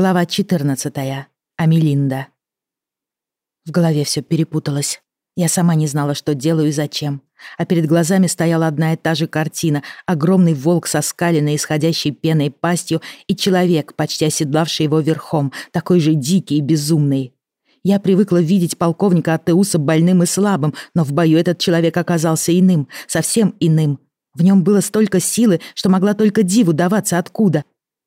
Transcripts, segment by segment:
Глава 14. Амелинда. В голове все перепуталось. Я сама не знала, что делаю и зачем. А перед глазами стояла одна и та же картина. Огромный волк со скаленной, исходящей пеной пастью и человек, почти оседлавший его верхом, такой же дикий и безумный. Я привыкла видеть полковника Атеуса больным и слабым, но в бою этот человек оказался иным, совсем иным. В нем было столько силы, что могла только диву даваться откуда.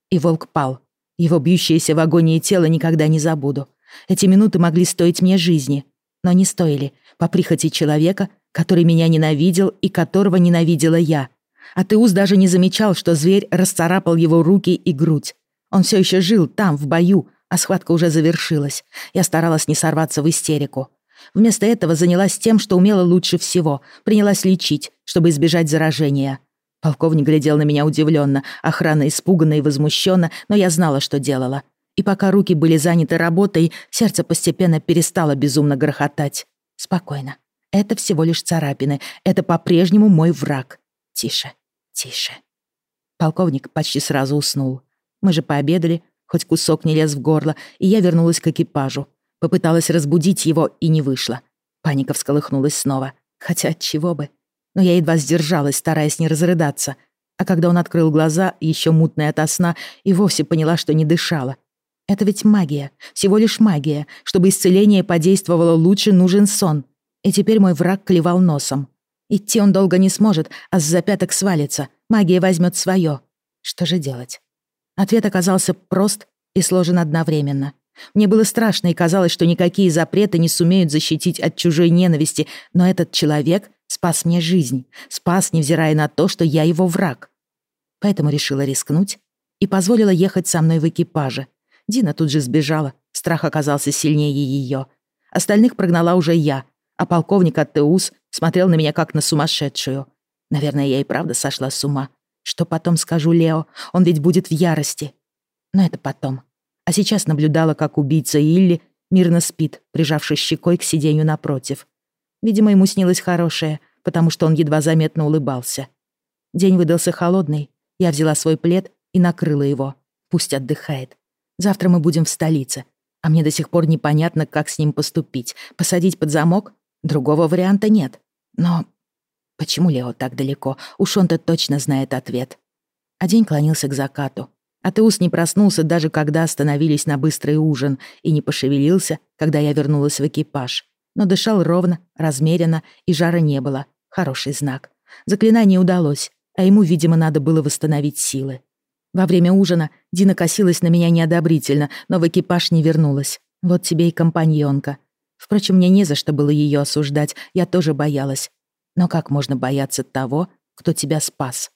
И волк пал, его бьющееся в агонии тело никогда не забуду. Эти минуты могли стоить мне жизни, но не стоили по прихоти человека, который меня ненавидел и которого ненавидела я. А Теус даже не замечал, что зверь расцарапал его руки и грудь. Он все еще жил там, в бою, а схватка уже завершилась. Я старалась не сорваться в истерику. Вместо этого занялась тем, что умела лучше всего, принялась лечить, чтобы избежать заражения. Полковник глядел на меня удивленно, охрана испуганно и возмущенно, но я знала, что делала. И пока руки были заняты работой, сердце постепенно перестало безумно грохотать. Спокойно. Это всего лишь царапины. Это по-прежнему мой враг. Тише, тише. Полковник почти сразу уснул. Мы же пообедали, хоть кусок не лез в горло, и я вернулась к экипажу. Попыталась разбудить его и не вышло. Паника всколыхнулась снова. Хотя от чего бы? Но я едва сдержалась, стараясь не разрыдаться. А когда он открыл глаза, еще мутная ото сна, и вовсе поняла, что не дышала. Это ведь магия, всего лишь магия. Чтобы исцеление подействовало лучше, нужен сон. И теперь мой враг клевал носом. Идти он долго не сможет, а с запяток свалится. Магия возьмет свое. Что же делать? Ответ оказался прост и сложен одновременно. Мне было страшно и казалось, что никакие запреты не сумеют защитить от чужой ненависти, но этот человек Спас мне жизнь. Спас, невзирая на то, что я его враг. Поэтому решила рискнуть и позволила ехать со мной в экипаже. Дина тут же сбежала. Страх оказался сильнее ее. Остальных прогнала уже я, а полковник Аттеус смотрел на меня как на сумасшедшую. Наверное, я и правда сошла с ума. Что потом скажу Лео? Он ведь будет в ярости. Но это потом. А сейчас наблюдала, как убийца Илли мирно спит, прижавшись щекой к сиденью напротив. Видимо, ему снилось хорошее, потому что он едва заметно улыбался. День выдался холодный. Я взяла свой плед и накрыла его. Пусть отдыхает. Завтра мы будем в столице. А мне до сих пор непонятно, как с ним поступить. Посадить под замок? Другого варианта нет. Но почему Лео так далеко? Уж он-то точно знает ответ. А день клонился к закату. Атеус не проснулся даже когда остановились на быстрый ужин и не пошевелился, когда я вернулась в экипаж но дышал ровно, размеренно, и жара не было. Хороший знак. Заклинание удалось, а ему, видимо, надо было восстановить силы. Во время ужина Дина косилась на меня неодобрительно, но в экипаж не вернулась. Вот тебе и компаньонка. Впрочем, мне не за что было ее осуждать, я тоже боялась. Но как можно бояться того, кто тебя спас?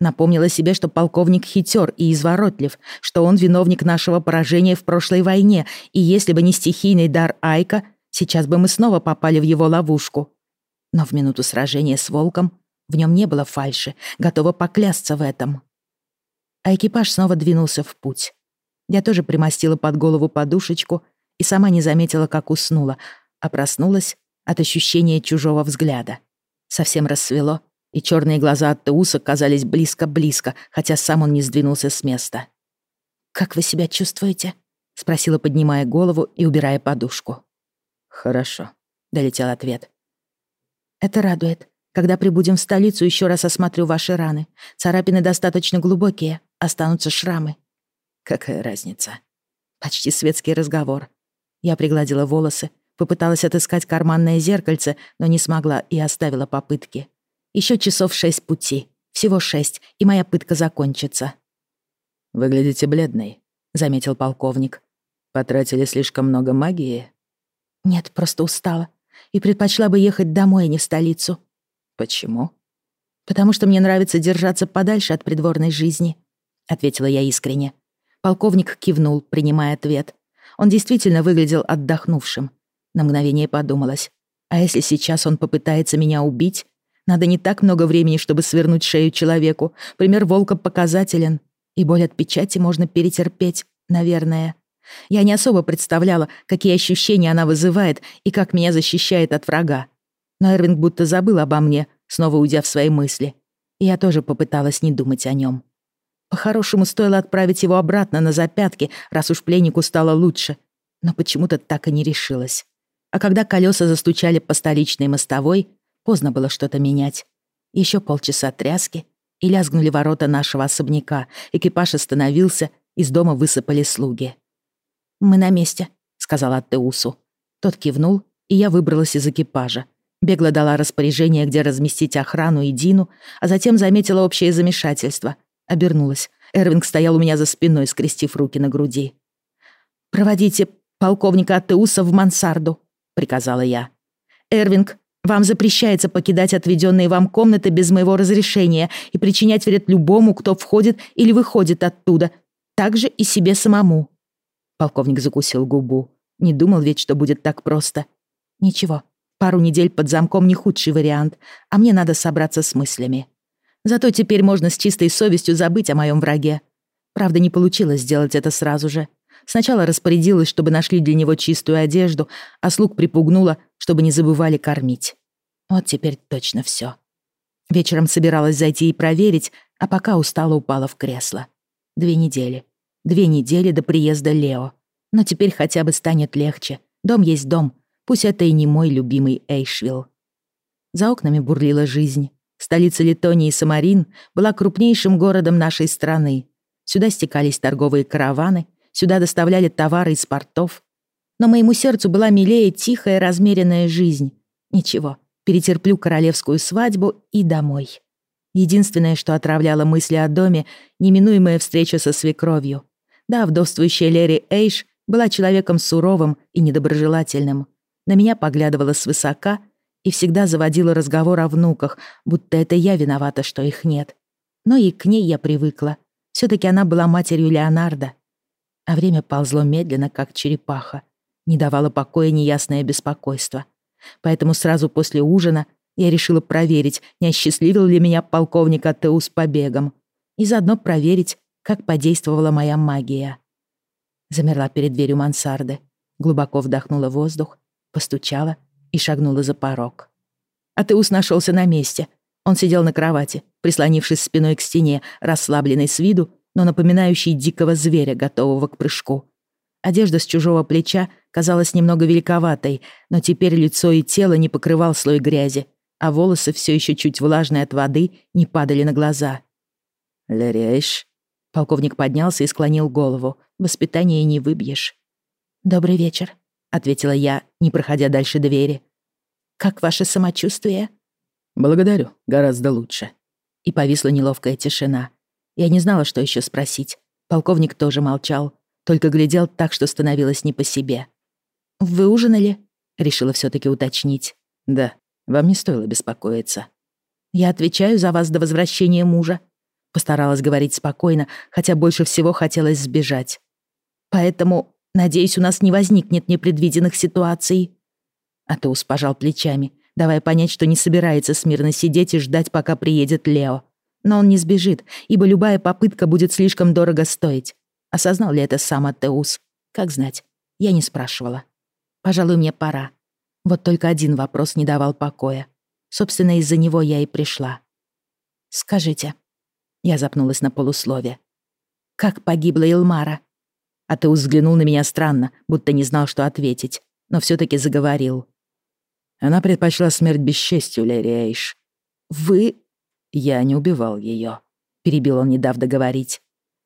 Напомнила себе, что полковник хитер и изворотлив, что он виновник нашего поражения в прошлой войне, и если бы не стихийный дар Айка, Сейчас бы мы снова попали в его ловушку. Но в минуту сражения с волком в нем не было фальши, готова поклясться в этом. А экипаж снова двинулся в путь. Я тоже примостила под голову подушечку и сама не заметила, как уснула, а проснулась от ощущения чужого взгляда. Совсем рассвело, и черные глаза от Теуса казались близко-близко, хотя сам он не сдвинулся с места. «Как вы себя чувствуете?» — спросила, поднимая голову и убирая подушку. «Хорошо», — долетел ответ. «Это радует. Когда прибудем в столицу, еще раз осмотрю ваши раны. Царапины достаточно глубокие, останутся шрамы». «Какая разница?» Почти светский разговор. Я пригладила волосы, попыталась отыскать карманное зеркальце, но не смогла и оставила попытки. Еще часов шесть пути. Всего шесть, и моя пытка закончится. «Выглядите бледной», — заметил полковник. «Потратили слишком много магии?» «Нет, просто устала. И предпочла бы ехать домой, а не в столицу». «Почему?» «Потому что мне нравится держаться подальше от придворной жизни», — ответила я искренне. Полковник кивнул, принимая ответ. Он действительно выглядел отдохнувшим. На мгновение подумалось. А если сейчас он попытается меня убить? Надо не так много времени, чтобы свернуть шею человеку. Пример волка показателен. И боль от печати можно перетерпеть, наверное. Я не особо представляла, какие ощущения она вызывает и как меня защищает от врага. Но Эрвинг будто забыл обо мне, снова уйдя в свои мысли. И я тоже попыталась не думать о нем. По-хорошему, стоило отправить его обратно на запятки, раз уж пленнику стало лучше. Но почему-то так и не решилась. А когда колеса застучали по столичной мостовой, поздно было что-то менять. Еще полчаса тряски, и лязгнули ворота нашего особняка. Экипаж остановился, из дома высыпали слуги. «Мы на месте», — сказала Теусу. Тот кивнул, и я выбралась из экипажа. Бегло дала распоряжение, где разместить охрану и Дину, а затем заметила общее замешательство. Обернулась. Эрвинг стоял у меня за спиной, скрестив руки на груди. «Проводите полковника Атеуса в мансарду», — приказала я. «Эрвинг, вам запрещается покидать отведенные вам комнаты без моего разрешения и причинять вред любому, кто входит или выходит оттуда, также и себе самому». Полковник закусил губу. Не думал ведь, что будет так просто. Ничего, пару недель под замком не худший вариант, а мне надо собраться с мыслями. Зато теперь можно с чистой совестью забыть о моем враге. Правда, не получилось сделать это сразу же. Сначала распорядилась, чтобы нашли для него чистую одежду, а слуг припугнула, чтобы не забывали кормить. Вот теперь точно все. Вечером собиралась зайти и проверить, а пока устала упала в кресло. Две недели. Две недели до приезда Лео. Но теперь хотя бы станет легче. Дом есть дом. Пусть это и не мой любимый Эйшвилл. За окнами бурлила жизнь. Столица Литонии Самарин была крупнейшим городом нашей страны. Сюда стекались торговые караваны, сюда доставляли товары из портов. Но моему сердцу была милее тихая, размеренная жизнь. Ничего, перетерплю королевскую свадьбу и домой. Единственное, что отравляло мысли о доме, неминуемая встреча со свекровью. Да, вдовствующая Лери Эйш была человеком суровым и недоброжелательным. На меня поглядывала свысока и всегда заводила разговор о внуках, будто это я виновата, что их нет. Но и к ней я привыкла. все таки она была матерью Леонардо. А время ползло медленно, как черепаха. Не давало покоя неясное беспокойство. Поэтому сразу после ужина я решила проверить, не осчастливил ли меня полковник Атеу с побегом. И заодно проверить, как подействовала моя магия. Замерла перед дверью мансарды, глубоко вдохнула воздух, постучала и шагнула за порог. Атеус нашелся на месте. Он сидел на кровати, прислонившись спиной к стене, расслабленный с виду, но напоминающий дикого зверя, готового к прыжку. Одежда с чужого плеча казалась немного великоватой, но теперь лицо и тело не покрывал слой грязи, а волосы, все еще чуть влажные от воды, не падали на глаза. «Лерейш?» Полковник поднялся и склонил голову. Воспитание не выбьешь. «Добрый вечер», — ответила я, не проходя дальше двери. «Как ваше самочувствие?» «Благодарю, гораздо лучше». И повисла неловкая тишина. Я не знала, что еще спросить. Полковник тоже молчал, только глядел так, что становилось не по себе. «Вы ужинали?» — решила все таки уточнить. «Да, вам не стоило беспокоиться. Я отвечаю за вас до возвращения мужа. Постаралась говорить спокойно, хотя больше всего хотелось сбежать. Поэтому, надеюсь, у нас не возникнет непредвиденных ситуаций. Атоус пожал плечами, давая понять, что не собирается смирно сидеть и ждать, пока приедет Лео. Но он не сбежит, ибо любая попытка будет слишком дорого стоить. Осознал ли это сам Атеус? Как знать, я не спрашивала. Пожалуй, мне пора. Вот только один вопрос не давал покоя. Собственно, из-за него я и пришла. «Скажите». Я запнулась на полуслове. «Как погибла Илмара?» А ты взглянул на меня странно, будто не знал, что ответить, но все таки заговорил. Она предпочла смерть бесчестью, Лерри Эйш. «Вы...» «Я не убивал ее, перебил он, не дав договорить.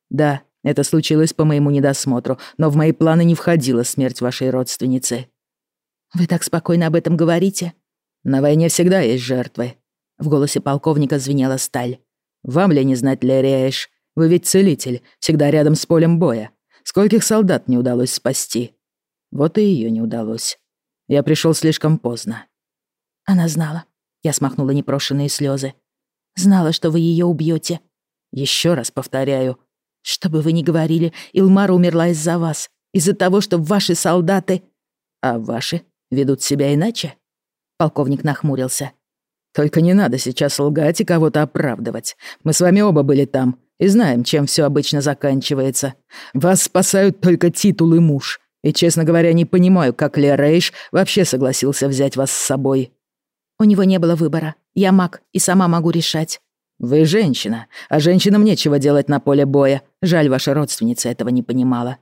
«Да, это случилось по моему недосмотру, но в мои планы не входила смерть вашей родственницы. «Вы так спокойно об этом говорите?» «На войне всегда есть жертвы». В голосе полковника звенела сталь. «Вам ли не знать, Лерри Вы ведь целитель, всегда рядом с полем боя. Скольких солдат не удалось спасти? Вот и ее не удалось. Я пришел слишком поздно». Она знала. Я смахнула непрошенные слезы. Знала, что вы ее убьете. Еще раз повторяю. Что бы вы ни говорили, Илмара умерла из-за вас. Из-за того, что ваши солдаты... А ваши ведут себя иначе?» Полковник нахмурился. «Только не надо сейчас лгать и кого-то оправдывать. Мы с вами оба были там и знаем, чем все обычно заканчивается. Вас спасают только титул и муж. И, честно говоря, не понимаю, как Ле Рейш вообще согласился взять вас с собой». «У него не было выбора. Я маг и сама могу решать». «Вы женщина, а женщинам нечего делать на поле боя. Жаль, ваша родственница этого не понимала».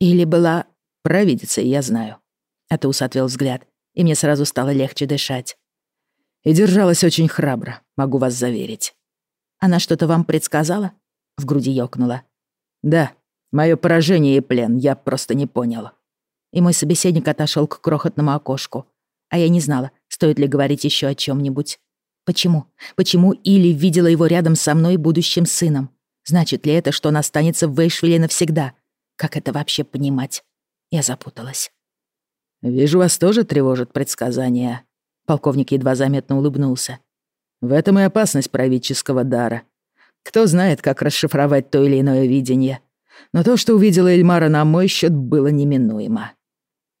«Или была провидицей, я знаю». Атеус отвел взгляд, и мне сразу стало легче дышать. «И держалась очень храбро, могу вас заверить». «Она что-то вам предсказала?» В груди ёкнула. «Да, мое поражение и плен, я просто не понял». И мой собеседник отошел к крохотному окошку. А я не знала, стоит ли говорить еще о чем нибудь Почему? Почему Или видела его рядом со мной будущим сыном? Значит ли это, что он останется в Вейшвилле навсегда? Как это вообще понимать? Я запуталась. «Вижу, вас тоже тревожит предсказания». Полковник едва заметно улыбнулся. «В этом и опасность правительского дара. Кто знает, как расшифровать то или иное видение. Но то, что увидела Эльмара на мой счет, было неминуемо».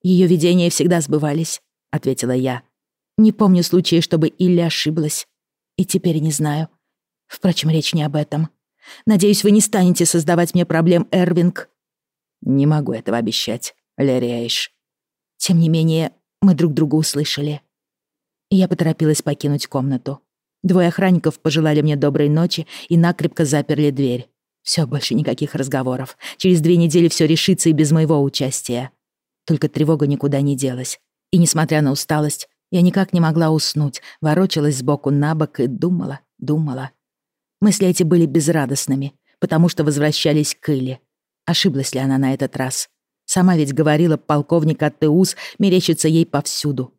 Ее видения всегда сбывались», — ответила я. Не помню случая, чтобы Илли ошиблась. И теперь не знаю. Впрочем, речь не об этом. Надеюсь, вы не станете создавать мне проблем, Эрвинг. Не могу этого обещать, Лерри Тем не менее, мы друг друга услышали. Я поторопилась покинуть комнату. Двое охранников пожелали мне доброй ночи и накрепко заперли дверь. Все, больше никаких разговоров. Через две недели все решится и без моего участия. Только тревога никуда не делась. И, несмотря на усталость, я никак не могла уснуть, ворочалась сбоку на бок и думала, думала. Мысли эти были безрадостными, потому что возвращались к Иле. Ошиблась ли она на этот раз? Сама ведь говорила, полковник Аттеус мерещится ей повсюду.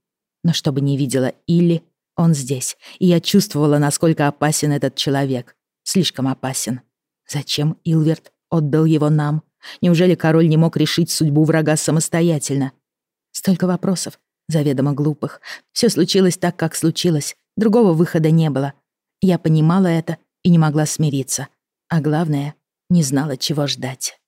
Но чтобы не видела Илли, он здесь, и я чувствовала, насколько опасен этот человек. Слишком опасен. Зачем Илверт отдал его нам? Неужели король не мог решить судьбу врага самостоятельно? Столько вопросов, заведомо глупых. Все случилось так, как случилось. Другого выхода не было. Я понимала это и не могла смириться. А главное, не знала, чего ждать.